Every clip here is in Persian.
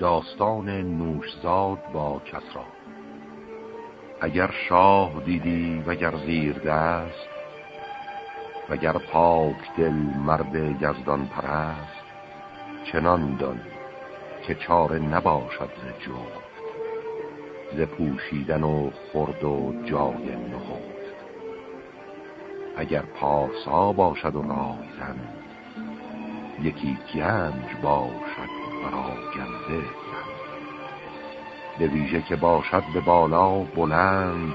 داستان نوشزاد با کسرا. اگر شاه دیدی وگر زیر دست وگر پاک دل مرد یزدان پرست چنان دان که چاره نباشد ز جفت ز پوشیدن و خرد و جای نهفت اگر پارسا باشد و رایزن یکی گنج باشد برا گنزه به ویژه که باشد به بالا بلند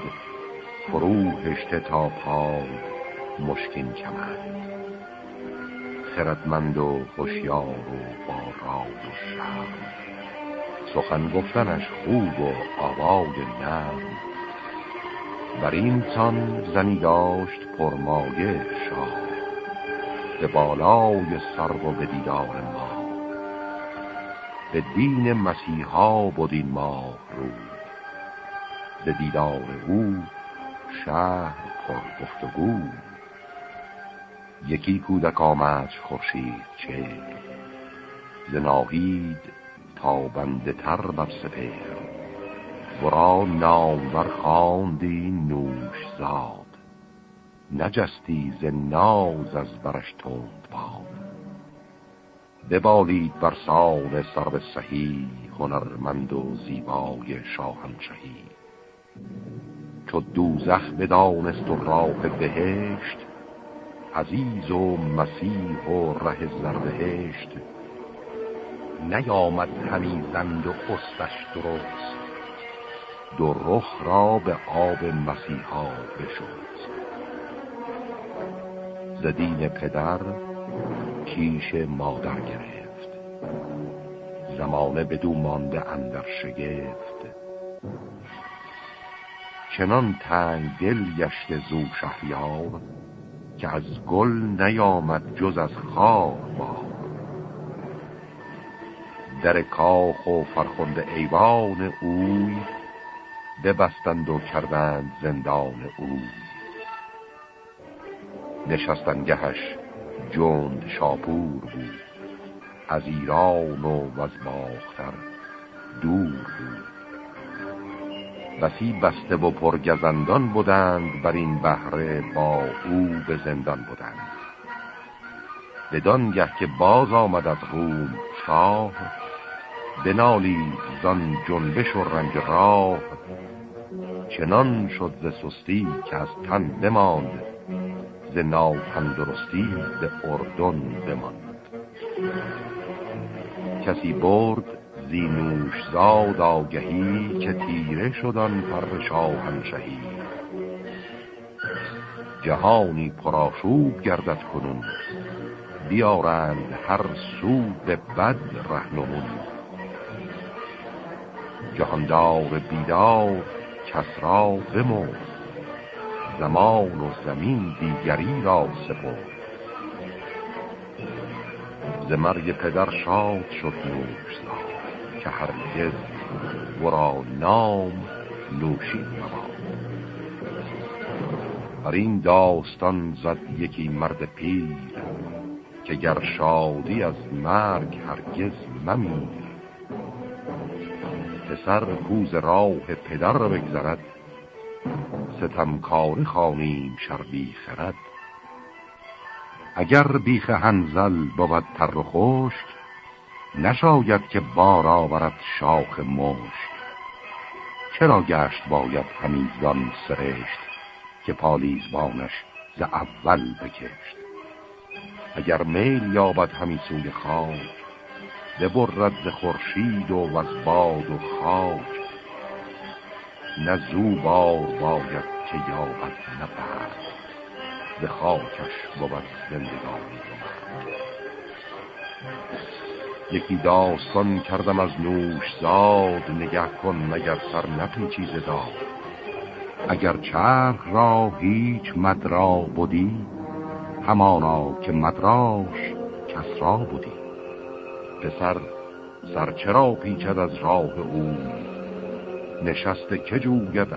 فرو هشته تا پای مشکین کمند. خردمند و هوشیار و با و شرم. سخن گفتنش خوب و آوای نرم. بر این سان زنی داشت پرمایه شاه. به بالای سر و به دیدار ما به دین مسیحا بود این ماه رو به دیدار او شهر پر گفتگو. یکی کودک آمد خورشید چه زناهید تا بنده تر بر سپهر. ورا نامور خواندی نوش زاد. نجستی ز ناز از برش تند باد. ببالید بر سر سهی هنرمند و زیبای شاهنشهی چو دوزخ بدانست و راه بهشت عزیز و مسیح و ره زربهشت نیامد همی زند و خستش درست دو رخ را به آب مسیحا بشد زدین پدر کیش مادر گرفت. زمانه بدو مانده اندر شگفت. چنان تنگ دل گشت زو شهریار که از گل نیامد جز از خار ما در کاخ و فرخنده ایوان اوی ببستند و کردند زندان اوی. نشستن گهش جند شاپور بود. از ایران و از باختر دور بود. بسی بسته و پرگزندان بودند بر این بهره با او به زندان بودند. بدانگه که باز آمد از روم شاه بنالی زان جنبش و رنج راه. چنان شد ز سستی که از تن بماند ز ناتندرستی به اردن بماند. کسی برد زینوش زاد آگهی که تیره شدن پر شاهنشهی. جهانی پراشوب گردد کنون بیارند هر سو به بد رهنمون جهاندار بیدار کس را بمرد زمان و زمین دیگری را سپرد. ز مرگ پدر شاد شد نوش که هرگز ورا نام نوشین مباد بر این داستان زد یکی مرد پیر که گر شادی از مرگ هرگز ممیر. پسر کوز راه پدر بگذرد ستمکار خانیم شر خرد. اگر بیخ هنزل بود تر و خشک نشاید که بار آورد شاخ مشک. چرا گشت باید همیزان سرشت که پالیزبانش ز اول بکشت؟ اگر میل یابد همی سوی خاک ببرد ز خورشید و از باد و خاک. نه زو بار باید که یابد نبرد به خاکش بود زندگانی یکی داستان کردم از نوش زاد نگه کن مگر سر نپیچی داد. اگر چرخ را هیچ مدرا بودی همانا که مدراش کسرا بودی. پسر سر چرا پیچد از راه او؟ نشسته که جوید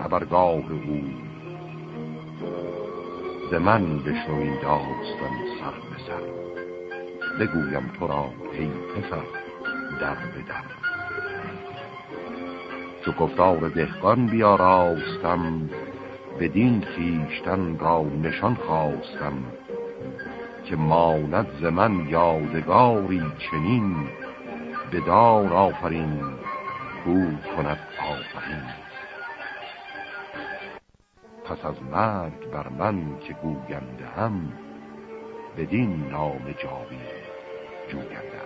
او. ز من بشنو این داستان سر به سر. بگویم تو را ای پسر در به در. چو گفتار دهقان بیاراستم بدین خیشتن را نشان خواستم که ماند ز من یادگاری چنین بدار آفرین کو کند آفرین. پس از مرگ بر من که گوینده هم بدین نام جاوی جوینده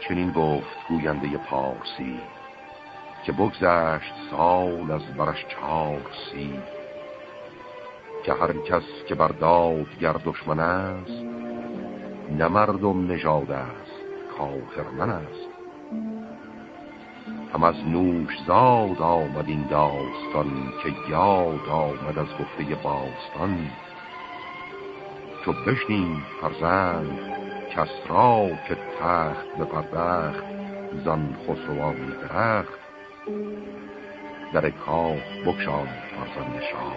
چنین گفت گوینده پارسی که بگذشت سال از برش چار سی که هر کس که بر گر دشمن است نه مردم نژاد است کافر است. هم از نوش زاد آمد این داستان که یاد آمد از گفته باستان. چو بشنید فرزند کس را که تخت به پردخت زن خسروانی درخت. در کاخ بکشان فرزند شاه.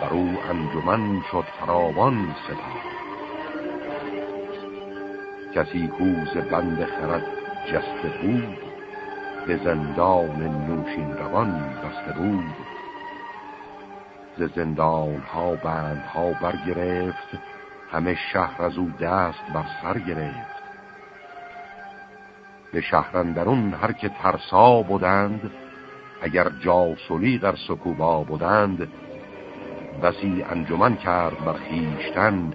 بر او انجمن شد فراوان سپاه. کسی کوز بند خرد جسته بود به زندان نوشین روان بسته بود. ز زندان ها بند ها برگرفت همه شهر از او دست بر سر گرفت. به شهرندرون هر که ترسا بودند اگر جاسولی در سکوبا بودند بسی انجمن کرد بر خیشتن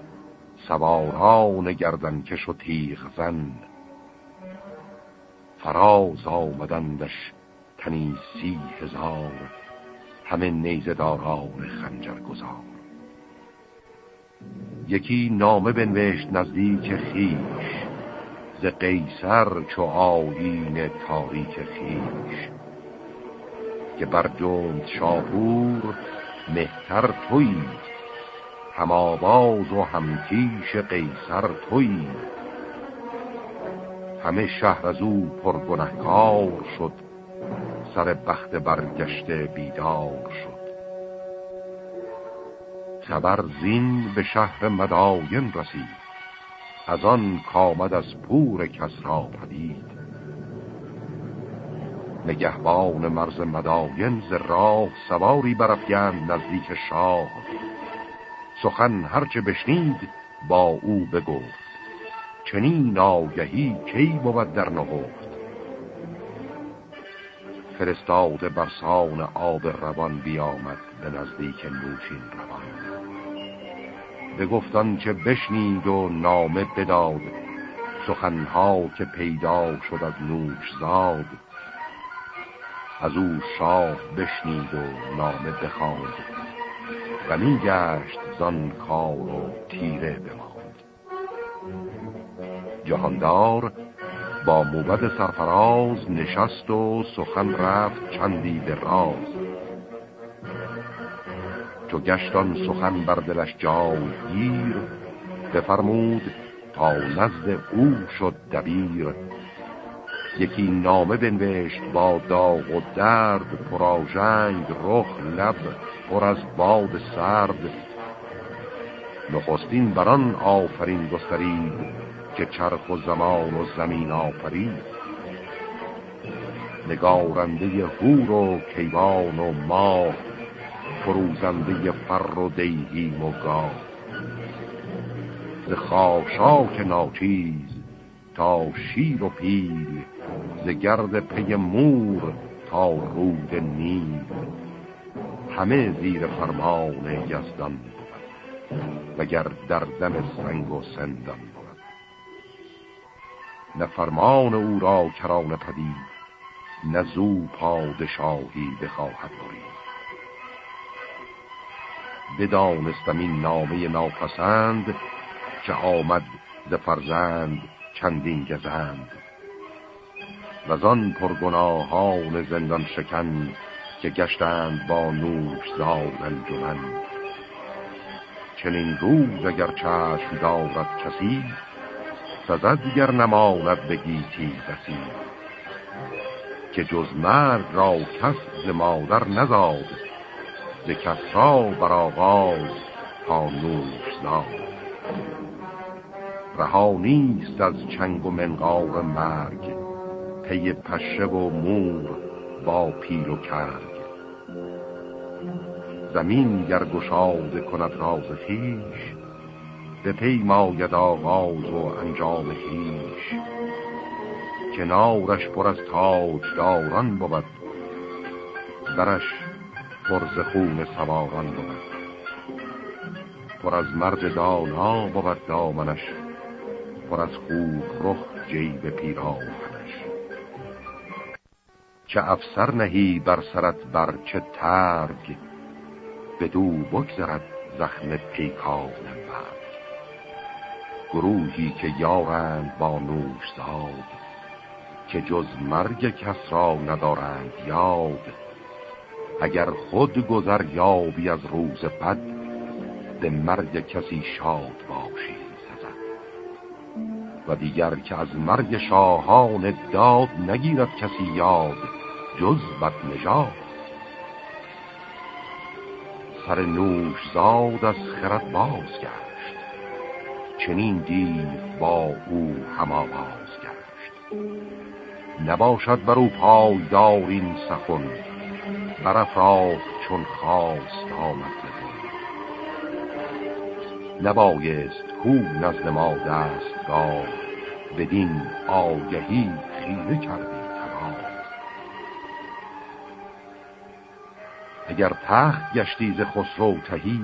سواران گردن کش و تیغ زن. فراز آمدندش تنی سی هزار همه نیزه داران خنجر گذار یکی نامه بنوشت نزدیک خیش ز قیصر چو آیین تاریک خیش. که بر جند شاپور مهتر توی هم آواز و همکیش قیصر توی. همه شهر از او پرگنهکار شد. سر بخت برگشته بیدار شد. خبر زین به شهر مداین رسید. از آن کامد از پور کس را پدید. نگهبان مرز مداین ز راه سواری برفگند نزدیک شاه. سخن هرچه بشنید با او بگفت. چنین آگهی کی بود در نهفت؟ فرستاده برسان آب روان بیامد به نزدیک نوشین روان. بگفتان چه بشنید و نامه بداد سخنها که پیدا شد از نوش زاد. از او شاه بشنید و نامه بخواند غمی گشت زان کار و تیره بماند. جهاندار با موبد سرفراز نشست و سخن رفت چندی به راز. چو گشتان سخن بر دلش جای گیر بفرمود تا نزد او شد دبیر. یکی نامه بنوشت با داغ و درد پراژنگ رخ لب پر از باد سرد. نخستین بران آفرین گسترید که چرخ و زمان و زمین آفرید نگارنده هور و کیوان و ماه فروزنده فر و دیهیم و گاه. ز خاشاک ناچیز تا شیر و پیل ز گرد پی مور تا رود نیل. همه زیر فرمان یزدان بود وگر در دم سنگ و سندان نه فرمان او را کران پدید نه زو پادشاهی بخواهد برید. بدانستم این نامه ناپسند که آمد ز فرزند چندین گزند. و آن پرگناهان زندان شکن که گشتند با نوش زاد انجمن. چنین روز اگر چشم دارد کسی سزد گر نماند به گیتی بسی که جز مرد را کس ز مادر نزاد ز کسرا بر آغاز تا نوش زاد رها نیست از چنگ و منقار مرگ پی پشه و مور با پیل و کرگ. زمین گر گشاده کند راز خیش به پی ماید آغاز و انجام خیش کنارش پر از تاج داران بود درش پرز خون سواران بود پر از مرد دانا بود دامنش پر از خوب رخ جیب پیراهنش چه افسر نهی بر سرت بر چه ترگ بدو بگذرد زخم پیکان برگ گروهی که یارند با نوش زاد که جز مرگ کس را ندارند یاد. اگر خود گذر یابی از روز بد به مرگ کسی شاد باشی سزد. و دیگر که از مرگ شاهان داد نگیرد کسی یاد جز بد نژاد. سر نوش زاد از خرد باز گشت چنین دیو با او هم آواز گشت. نباشد بر او پایدار این سخن برافراخت چون خواست آمد نبایست هو نزد ما دستگاه بدین آگهی خیره کردی اگر تخت گشتی ز خسرو تهی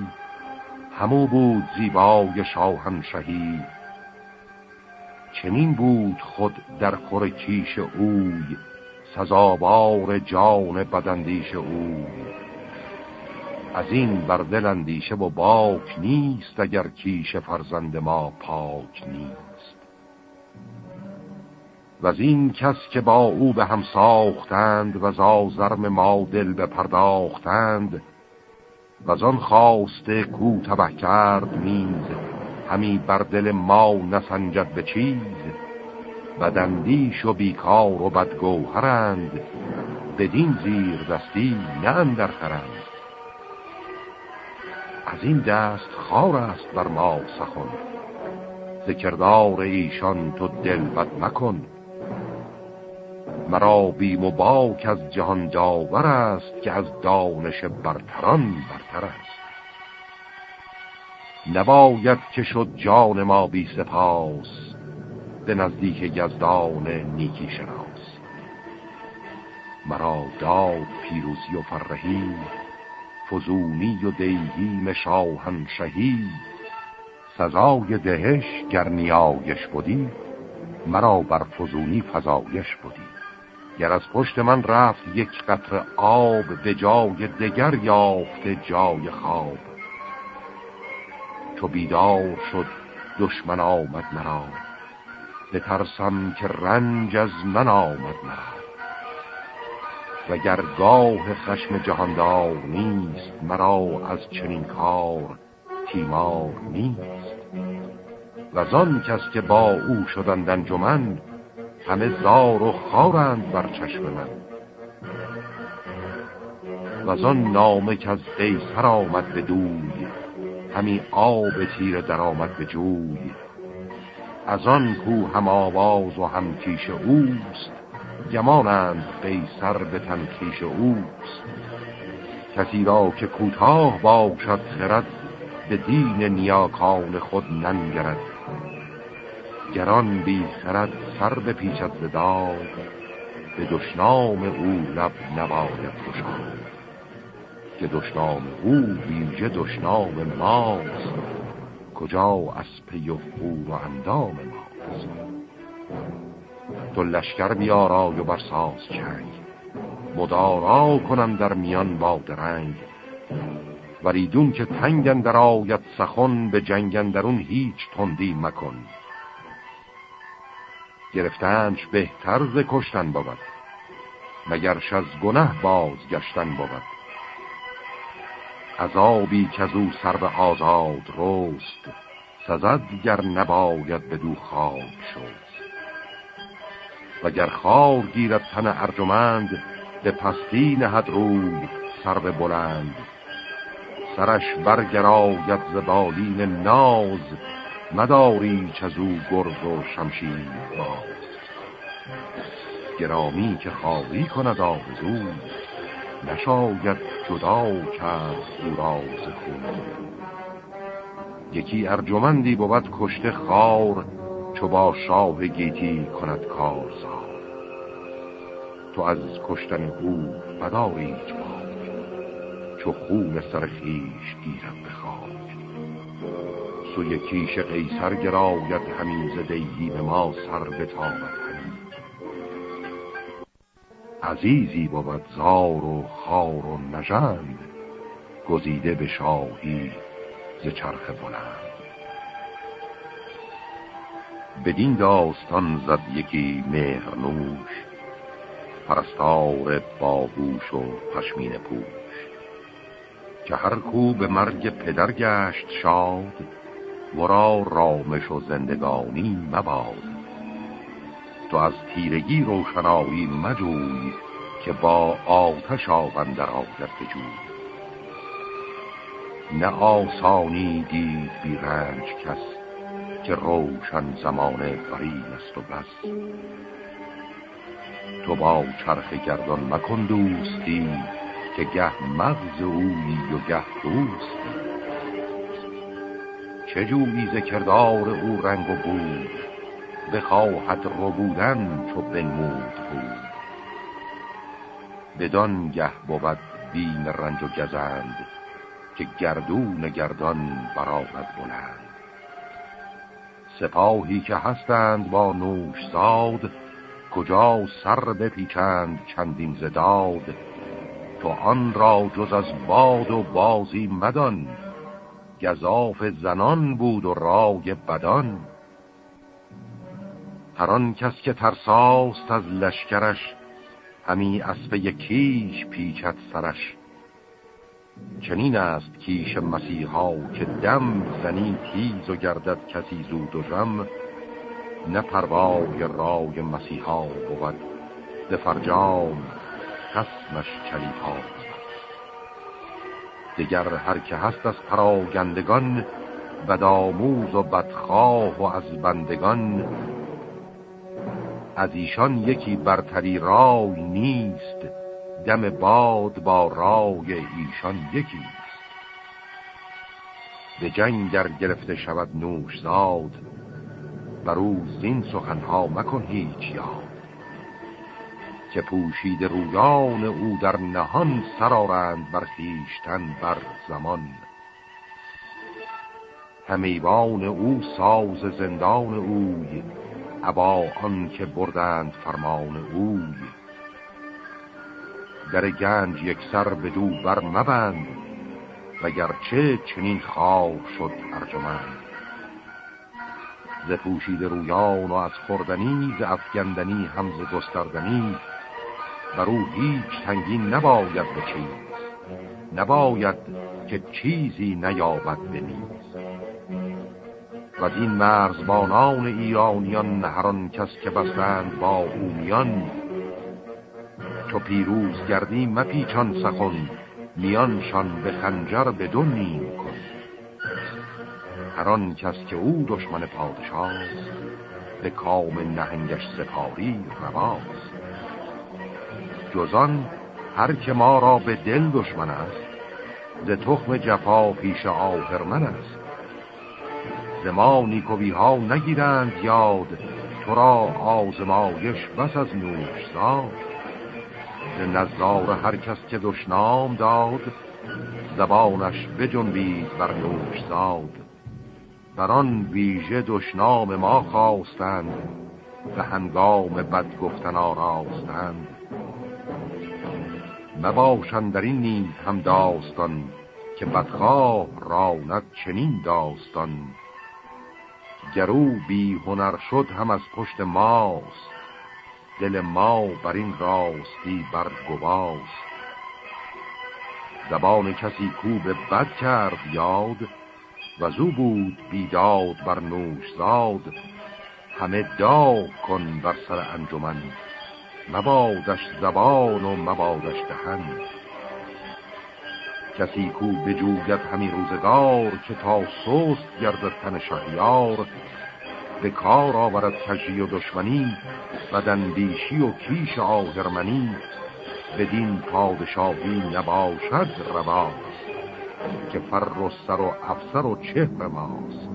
همو بود زیبای شاهنشهی. چنین بود خود در خور کیش اوی سزاوار جان بدندیش اوی. از این بر دل اندیشه و باک نیست اگر کیش فرزند ما پاک نیست. و از این کس که با او به هم ساختند و زازرم ما دل بپرداختند و آن خواسته کو تبه کرد میز همی بر دل ما نسنجد به چیز. بدندیش و بیکار و بدگوهرند بدین زیر دستی نه اندر خرند. از این دست خار است بر ما سخن ذکردار ایشان تو دل بد مکن. مرا بیم و باک از جهان داور است که از دانش برتران برتر است. نباید که شد جان ما بی سپاس به نزدیک یزدان نیکی شناس. مرا داد پیروزی و فرهی فزونی و دیهیم شاهنشهی سزای دهش گر نیایش بودی مرا بر فزونی فزایش بودی گر از پشت من رفت یک قطر آب به جای دگر یافته جای خواب. چو بیدار شد دشمن آمد مرا. بترسم که رنج از من آمد مرا. و گر گاه خشم جهاندار نیست مرا از چنین کار تیمار نیست. و آن کس که با او شدند انجمن همه زار و خارند بر چشم من. و آن نامه که از قیصر آمد به دوی همی آب تیر در آمد به جوی. از آن کو هم آواز و هم کیش اوست گمانند قیصر به تنکیش اوست. کسی را که کوتاه باشد خرد به دین نیاکان خود ننگرد. گران بی خرد سر به پیچت زداد به دشنام او لب نباید گشاد. که دشنام او ویژه دشنام ماست کجا از پی و خور و اندام ماست. تو لشکر بیارای و برساز چنگ مدارا کنم در میان با درنگ. وریدون که تنگن در آید سخن به جنگن درون هیچ تندی مکن. گرفتنش بهتر ز کشتن بود مگرش از گنه بازگشتن بود. عذابی که از او سر به آزاد رست سزد گر نباید به دو خواب شد وگر خار گیرد تن ارجمند به پستی نهد روی سر به بلند. سرش برگراید زبالین ناز مداری چزو گرز و شمشیر باز گرامی که خواهی کند آرزو نشاید جدا کرد او راز خون. یکی ارجمندی بود کشته خار چو با شاه گیتی کند کارزار. تو از کشتن او باد چو خون سر خیش سوی کیش قیصر گراید همین زدهی به ما سر بتابد عزیزی بود زار و خار و نژند گزیده به شاهی ز چرخ بلند. بدین داستان زد یکی مهرنوش پرستار باهوش و پشمین پوش که هر کو به مرگ پدر گشت شاد ورا رامش و زندگانی مباد. تو از تیرگی روشنایی مجوی که با آتش در آگر بجوی. نه آسانی دید بی رنج کس که روشن زمان برین است و بس. تو با چرخ گردان مکن دوستی که گه مغز اوی و گه دوستی. چه جویی ذکردار او رنگ و بود بخواهد بودن چو بنمود بود بدان گه بود بین رنج و گزند که گردون گردان برآمد بلند. سپاهی که هستند با نوش زاد کجا سر بپیچند چندین زداد تو آن را جز از باد و بازی مدان گذاف زنان بود و رای بدان. هر آن کس که ترساست از لشکرش همی اسب یکیش پیچد سرش. چنین است کیش مسیحا که دم زنی تیز و گردد کسی زود و جم نه پروای رای مسیحا بود به فرجام خسمش چلیپا. دگر هر که هست از پراگندگان بدآموز و بدخواه و از بندگان. از ایشان یکی برتری رای نیست دم باد با رای ایشان یکی است. به جنگ در گرفته شود نوش زاد بر او زین سخنها مکن هیچ یاد. که پوشید رویان او در نهان سرارند بر خیشتن بر زمان. همیوان او ساز زندان اوی ابا آن که بردند فرمان اوی. در گنج یک سر به دو بر مبند وگرچه چنین خواب شد ارجمند. ز پوشید رویان و از خوردنی ز افگندنی هم ز گستردنی بر او هیچ تنگین نباید به چیز. نباید که چیزی نیابد به و از این مرزبانان ایرانیان هران کس که بستند با اومیان تو پیروز گردی مپیچان سخن میانشان به خنجر به دو نیم کن. هران کس که او دشمن پادشاه به کام نهنگش سپاری رواست. جزان هر که ما را به دل دشمن است ز تخم جفا پیش آهرمن است. زما نیکوی ها نگیرند یاد تو را آزمایش بس از نوش زاد. ز نظار هر کس که دشنام داد زبانش بجنبید بر نوش زاد. بر آن ویژه دشنام ما خواستند به هنگام بد گفتن آراستند. مباشند در این نیز هم داستان که بدخواه راند چنین داستان. گرو بی هنر شد هم از پشت ماست دل ما بر این راستی بر گواست. زبان کسی کو به بد کرد یاد و زو بود بیداد بر نوش زاد. همه داغ کن بر سر انجمن. مبادش زبان و مبادش دهن. کسی کو بجوید همی روزگار که تا سست گردد تن شهریار به کار آورد کجی و دشمنی بدندیشی و کیش آهرمنی بدین پادشاهی نباشد رواست که فر و سر و افسر و چهر ماست.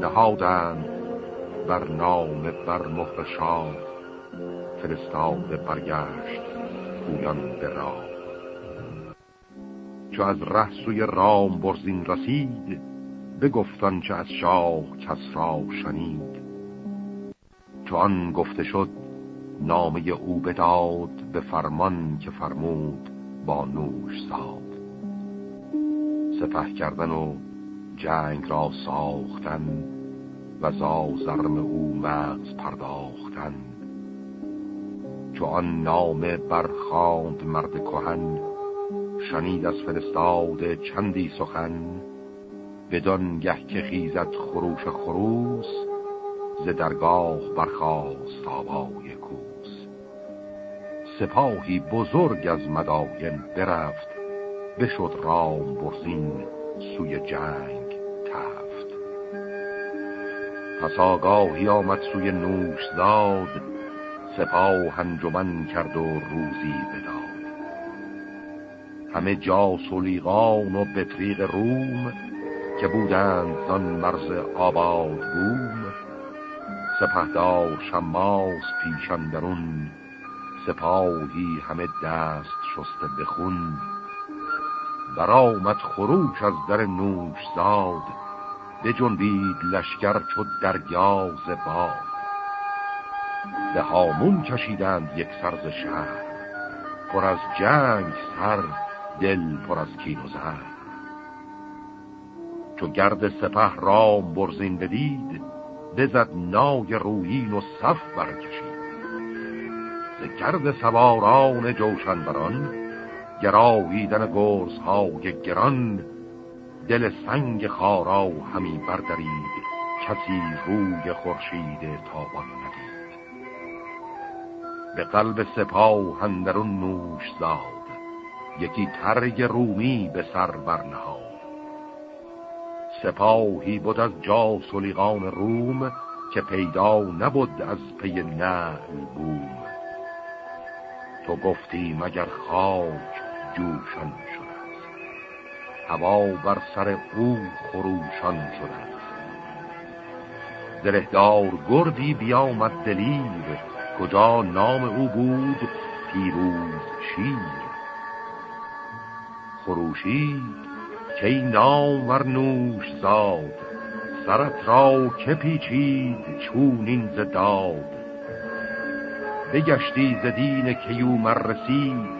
نهادند بر نام بر مهر فرستاده برگشت پویان به راه. چو از ره سوی رام برزین رسید بگفتان چه از شاه کس را شنید. چو آن گفته شد نامه او بداد به فرمان که فرمود با نوش زاد. سپه کردن و جنگ را ساختن و زازرم او مغز پرداختن. چو آن نامه برخاند مرد کهن شنید از فرستاد چندی سخن. بدان گه که خیزد خروش خروس ز درگاه برخاست آبای کوس. سپاهی بزرگ از مداین برفت بشد رام برزین سوی جنگ تفت. پس آگاهی آمد سوی نوش زاد سپاه انجمن کرد و روزی بداد. همه جا سلیغان و بطریق روم که بودند زان مرز آباد بوم. سپهدار شماس پیشان درون سپاهی همه دست شسته بخون برآمد خروش از در نوش زاد بجنبید لشکر چو درگاز باد. به هامون کشیدند یک سرز شهر. پر از جنگ سر دل پر از کین و زهر. چو گرد سپه رام برزین بدید بزد نای رویین و صف برکشید. ز گرد سواران جوشن بران گراویدن گرز های گران دل سنگ خارا همی بردارید کسی روی خورشید تابان. به قلب سپاه هندرون نوش زاد. یکی ترگ رومی به سر برنهاد. سپاهی بود از جا سلیغان روم که پیدا نبود از پی نعل بوم. تو گفتی مگر خاک جوشان شده هوا بر سر او خروشان شده زرهدار گردی بیامد دلیر. کجا نام او بود پیروز شیر. خروشید که نام ور نوش زاد سرت را که پیچید چونین ز داد. بگشتی ز دین کیو رسید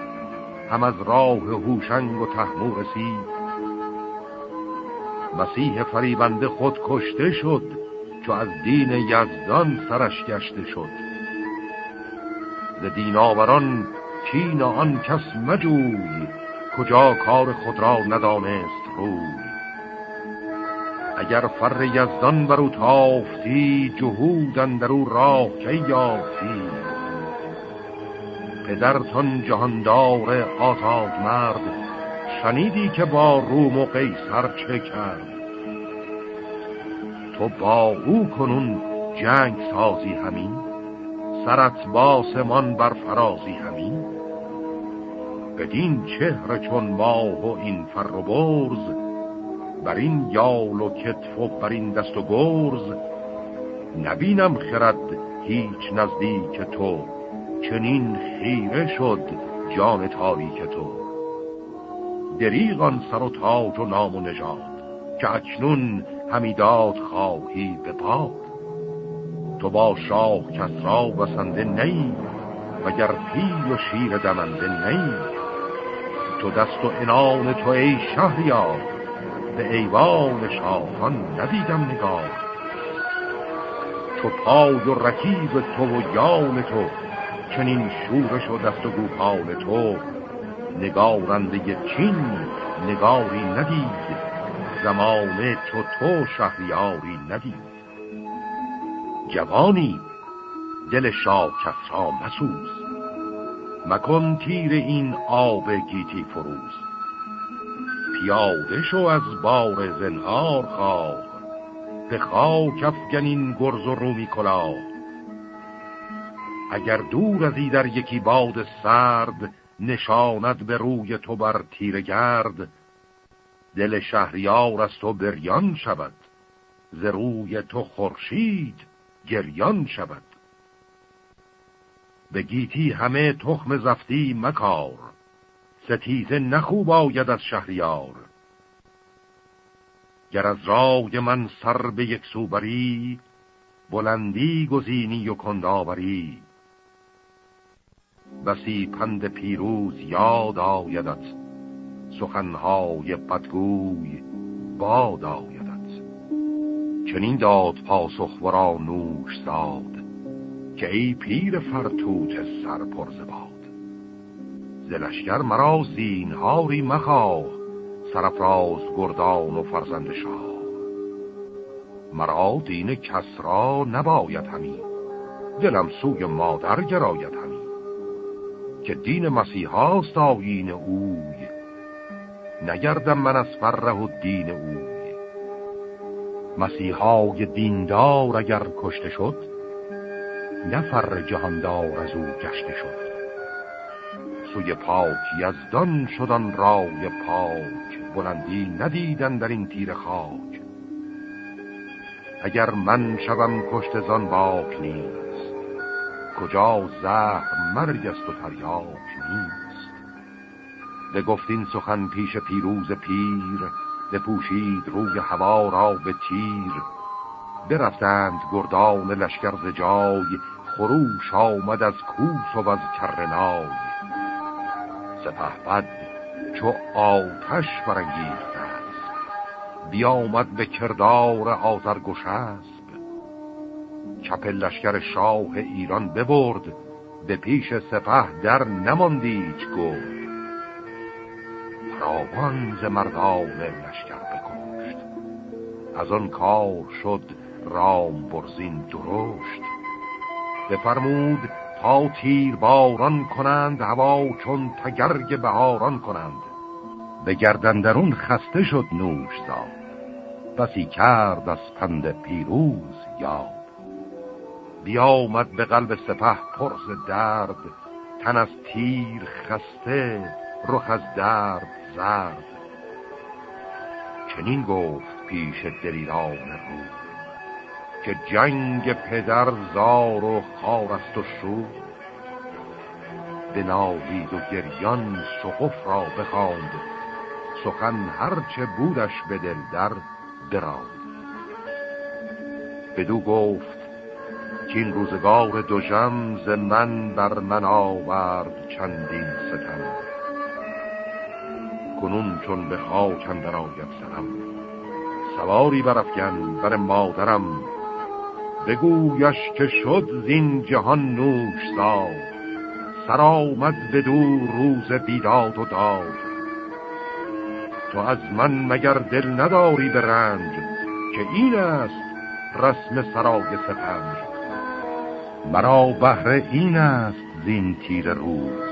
هم از راه هوشنگ و تحمو رسید. مسیح فریبنده خود کشته شد چو از دین یزدان سرش گشته شد. ز دین آوران چین آن کس مجوی کجا کار خود را ندانست روی. اگر فر یزدان برو تافتی جهودن در او راه که یافتی؟ پدرتان جهاندار آزاد مرد شنیدی که با روم و قیصر چه کرد؟ تو با او کنون جنگ سازی همین؟ سرت باسمان بر فرازی همین. بدین چهره چون ماه و این فر و برز بر این یال و کتف و بر این دست و گرز. نبینم خرد هیچ نزدیک تو چنین خیره شد جان تاریک تو. دریغان سر و تاج و نام و نژاد که اکنون همیداد خواهی به پاد. تو با شاه کس را بسنده نی وگر پیل و شیر دمنده نی. تو دست و انان تو ای شهریار به ایوان شاهان ندیدم نگاه. تو پای و رکیب تو و یان تو چنین شورش و دست و گوپان تو. نگارنده چین نگاری ندید زمانه تو تو شهریاری ندید. جوانی دل شاه کسرا مسوز. مکن تیر این آب گیتی فروز. پیاده شو از بار زنهار خواه به خاک افگنین گرز و رومی کلا اگر دور از در یکی باد سرد نشاند به روی تو بر تیر گرد دل شهریار از تو بریان شود ز روی تو خورشید گریان شود. به گیتی همه تخم زفتی مکار ستیزه نخوب آید از شهریار. گر از رای من سر به یک سو بری بلندی گزینی و کندآوری. بسی پند پیروز یاد آیدت سخنهای بدگوی باد آیدت. چنین داد پاسخ ورا نوش زاد که ای پیر فرتوت سر پرز باد. زلشگر مرا زینهاری مخواه سرفراز گردان و فرزند شاه. مرا دین کس را نباید همی دلم سوی مادر گراید همی. که دین مسیحاست آیین اوی نگردم من از فره و دین اوی. مسیحای دیندار اگر کشته شد نفر جهاندار از او گشته شد. سوی پاک یزدان شدن رای پاک بلندی ندیدن در این تیر خاک. اگر من شوم کشت زان باک نیست کجا زهر مرگ است و تریاک نیست. به گفتین سخن پیش پیروز پیر بپوشید روی هوا را به تیر. برفتند گردان لشکر ز جای خروش آمد از کوس و از کرنای سپه بد چو آتش برانگیخته است بیامد به کردار آزرگوشسب چپ لشکر شاه ایران ببرد به پیش سپه در نماندیچ گفت فراوان ز مردان لشکر بکشت. از آن کار شد رام برزین درشت. بفرمود تا تیر باران کنند هوا چون تگرگ بهاران کنند. به گردندرون خسته شد نوش زاد بسی کرد از پند پیروز یاد. بیامد به قلب سپه پرز درد. تن از تیر خسته رخ از درد زرد. چنین گفت پیش دلیران که جنگ پدر زار و خار است و شو. بنالید و گریان شقف را بخواند. سخن هرچه بودش به دل در براند. بدو گفت که این روزگار دو ز من بر من آورد چندین ستم. کنون چون به خاک اندر آید سرم سواری برفگن بر مادرم. بگویش که شد زین جهان نوش ساد سر آمد به دور روز بیداد و داد تو از من مگر دل نداری به رنج که این است رسم سرای سپنج؟ مرا بهره این است زین تیر روز.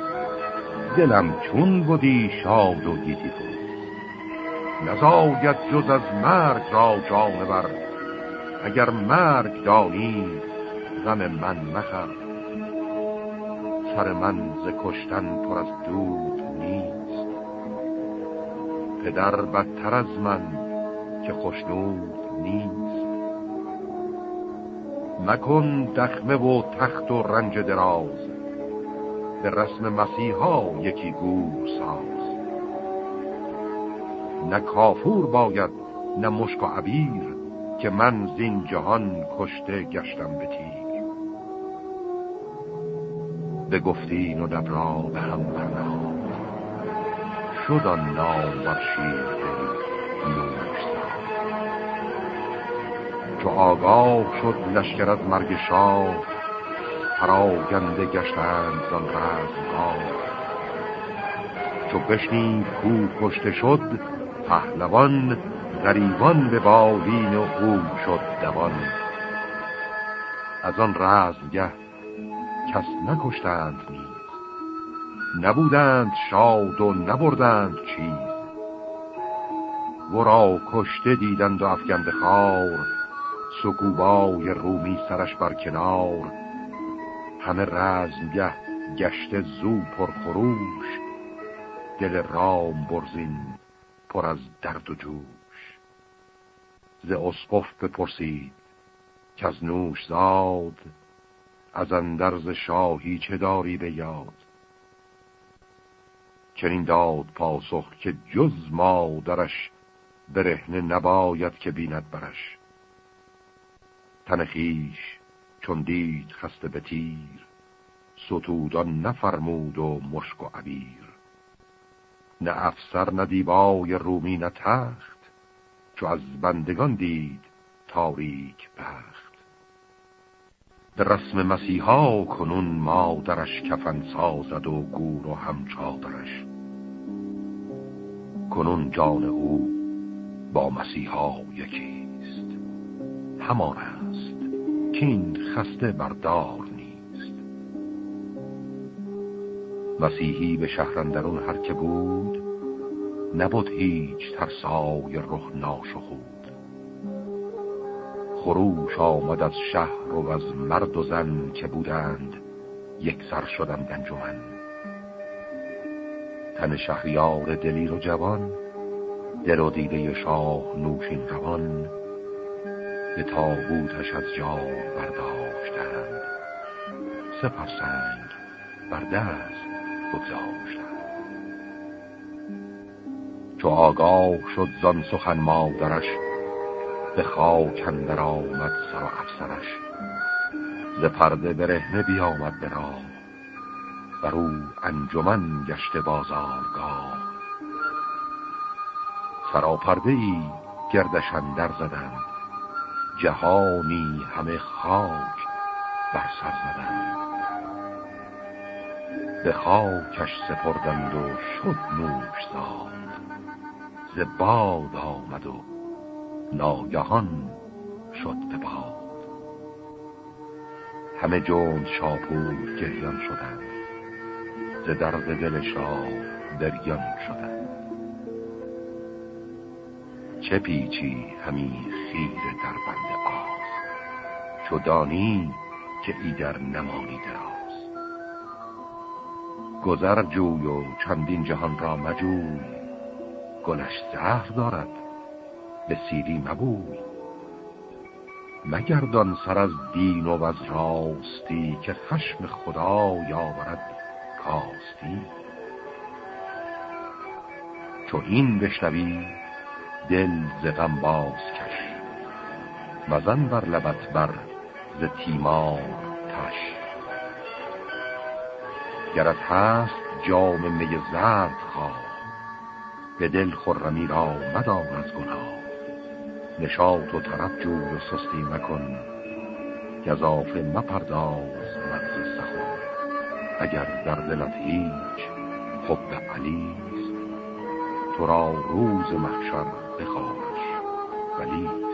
دلم چون بودی شاد و گیتی بود نزاید جز از مرگ را جانور اگر مرگ دانی غم من مخر. سر من ز کشتن پر از دود نیست. پدر بدتر از من که خوشنود نیست. مکن دخمه و تخت و رنج دراز. به رسم مسیحا یکی گور ساز نه کافور باید نه مشک و عبیر که من زین جهان کشته گشتم به تیر. به گفتین و را به هم برنهاد شد آن نام بر شیر چو آگاه شد لشکر از مرگ شاه پراگنده گشتند زان ها. چو بشنید کو کشته شد پهلوان غریبان به بالین و او شد دوان. از آن رزمگه کس نکشتند نیز. نبودند شاد و نبردند چیز. ورا کشته دیدند و افگنده خار سکوبای رومی سرش بر کنار. همه رزمگه گشته زو پرخروش دل رام برزین پر از درد و جوش. ز اسقف بپرسید که از نوش زاد از اندرز شاهی چه داری به یاد؟ چنین داد پاسخ که جز مادرش برهنه نباید که بیند برش. تن خیش چون دید خسته به تیر ستودان نفرمود و مشک و عبیر. نه افسر نه دیبای رومی نه تخت چو از بندگان دید تاریک بخت. به رسم مسیحا کنون مادرش کفن سازد و گور و همچادرش کنون جان او با مسیحا یکیست. همان است. که این خسته بردار نیست. مسیحی به شهرندرون هر که بود نبود هیچ ترسای رخ ناشخود خروش آمد از شهر و از مرد و زن که بودند یک سر شدن گنجمن تن شهریار دلیر و جوان دل و دیده شاه نوشین روان به تابوتش از جا برداشتند. سپر سنگ بر دست بگذاشتند. چو آگاه شد زان سخن مادرش به خاک اندر آمد سر و افسرش. ز پرده برهنه بیامد به راه بر او انجمن گشته بازارگاه. سراپرده ای گردش اندر زدند. جهانی همه خاک بر سر زدند. به خاکش سپردند و شد نوش زاد. ز باد آمد و ناگهان شد به باد. همه جند شاپور گریان شدند. ز درد دل شاه دریان شدند. چه پیچی همی خیر در بند آز؟ چو دانی که ایدر نمانی دراز. گذر جوی و چندین جهان را مجوی. گلش زهر دارد به سیری مبوی. مگردان سر از دین و از راستی که خشم خدا یاورد کاستی؟ چو این بشنوی دل ز غم باز کش. مزن بر لبت بر ز تیمار تش. گرت هست جام می زرد خواه به دل خرمی را مدار از گناه. نشاط و طرف جوی و سستی مکن گذافه مپرداز مغز سخن اگر در دلت هیچ حب علیست تو را روز محشر بخواهش ولی